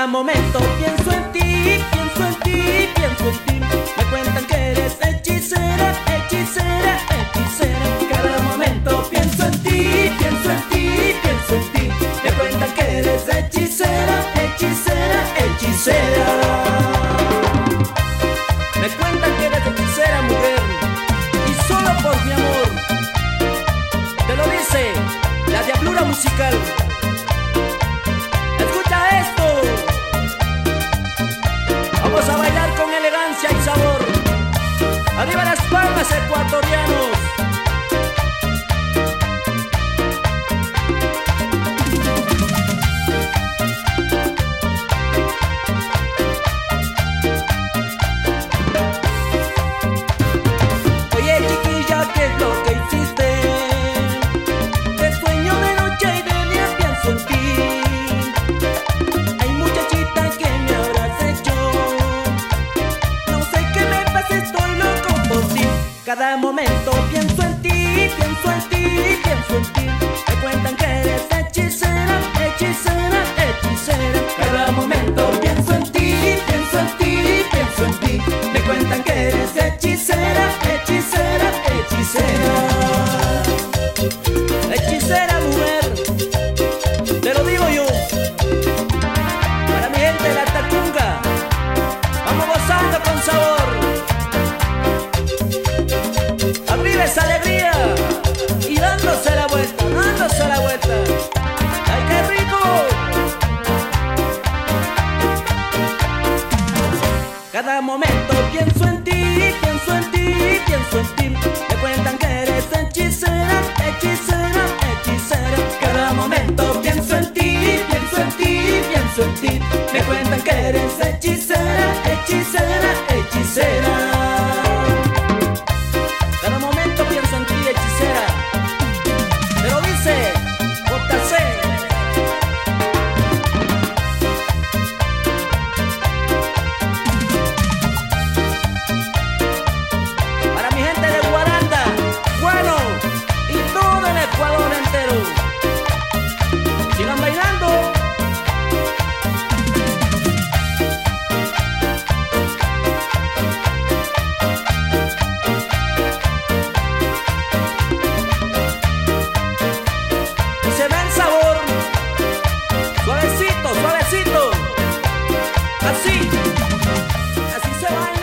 cada momento pienso en ti, pienso en ti, pienso en ti. Me cuentan que eres hechicera, hechicera, hechicera. Cada momento pienso en ti, pienso en ti, pienso en ti. Me cuentan que eres hechicera, hechicera, hechicera. Me cuentan que eres hechicera, mujer. Y solo por mi amor. Te lo dice la diablura musical. cada momento pienso en ti, pienso en ti, pienso en ti. Me cuentan que eres hechicera, hechicera. Así se baila.